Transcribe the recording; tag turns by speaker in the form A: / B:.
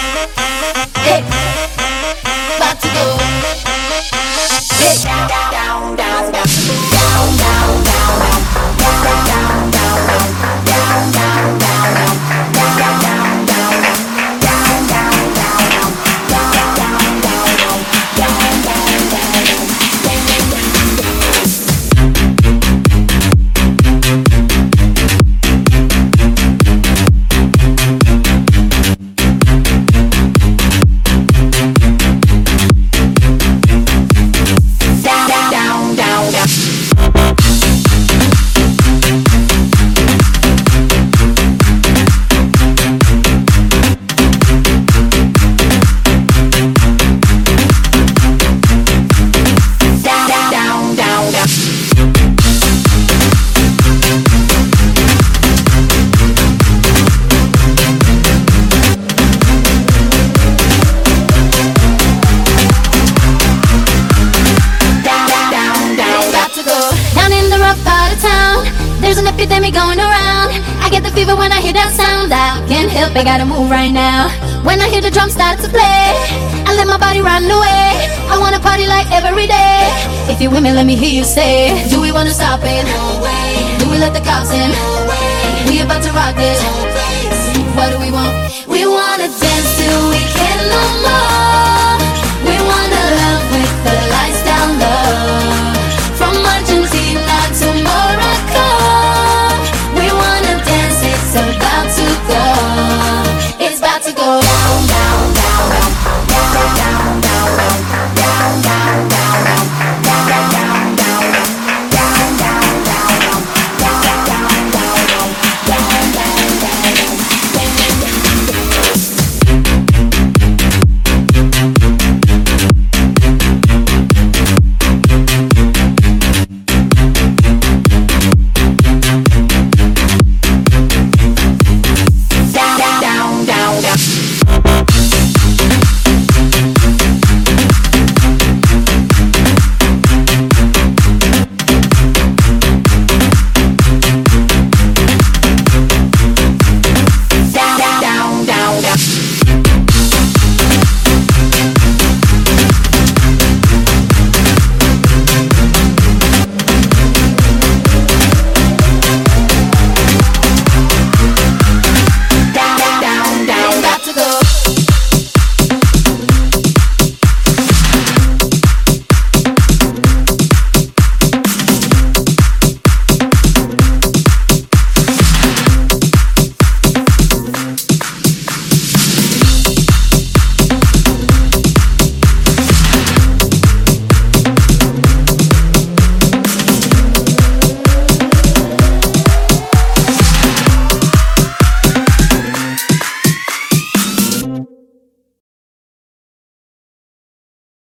A: Hey.
B: There's an epidemic going around. I get the fever when I hear that sound. I can't help it, gotta move right now. When I hear the drum start to play, I let my body run away. I wanna party like every day. If you're with me, let me hear you say, Do we wanna stop it? No way. Do we let the cops in? No way. We about to rock this. No place. What do we want? We wanna dance till we can no more.